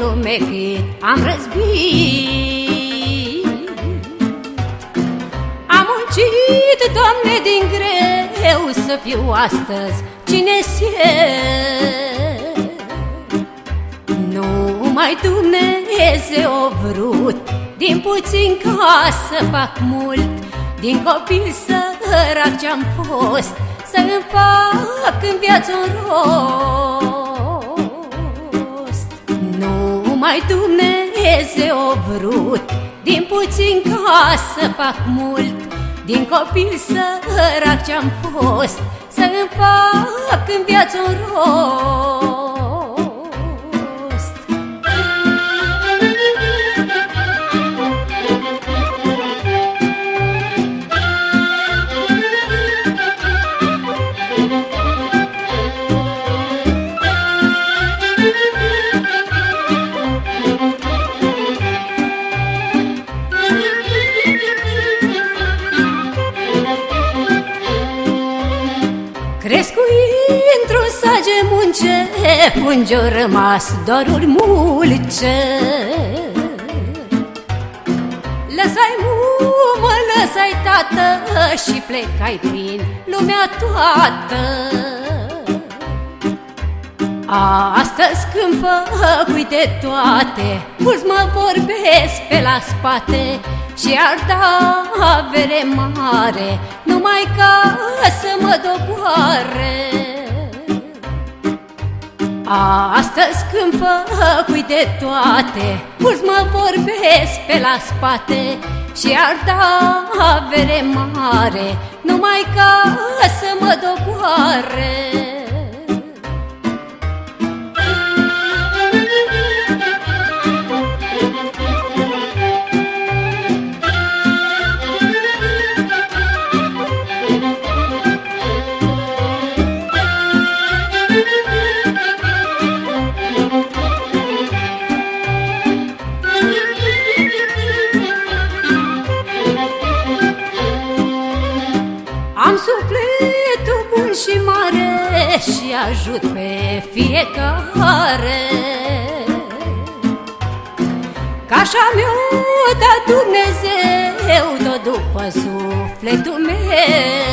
lume cât am răzbit. Am muncit, Doamne, din greu să fiu astăzi cine Nu mai Dumnezeu vrut din puțin ca să fac mult Din copil sărac ce-am fost Să-mi fac în viață un rost mai Dumnezeu vrut. Din puțin ca să fac mult Din copil sărac ce-am fost Să-mi fac în viață un rost sage munce Unge-o rămas doruri mulce. Lăsai mumă, lăsai tată Și plecai prin lumea toată. Astăzi când făcui de toate Mulți mă vorbesc pe la spate Și ar da avere mare Numai ca să mă doboare Astăzi când făcui de toate Mulți mă vorbesc pe la spate Și ar da avere mare Numai ca să mă doboare și mare Și ajut pe fiecare. Ca așa mi-o dat Dumnezeu Tot după sufletul meu.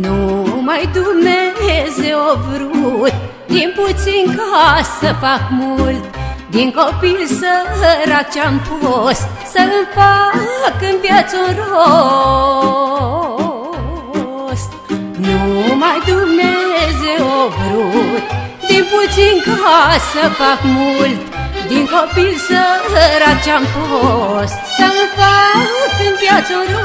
Nu mai Dumnezeu vrut Din puțin ca să fac mult din copil sărac ce-am fost Să-mi fac în viață un rost Numai Dumnezeu vrut Din puțin ca să fac mult Din copil sărac ce-am fost Să-mi fac în viață un rost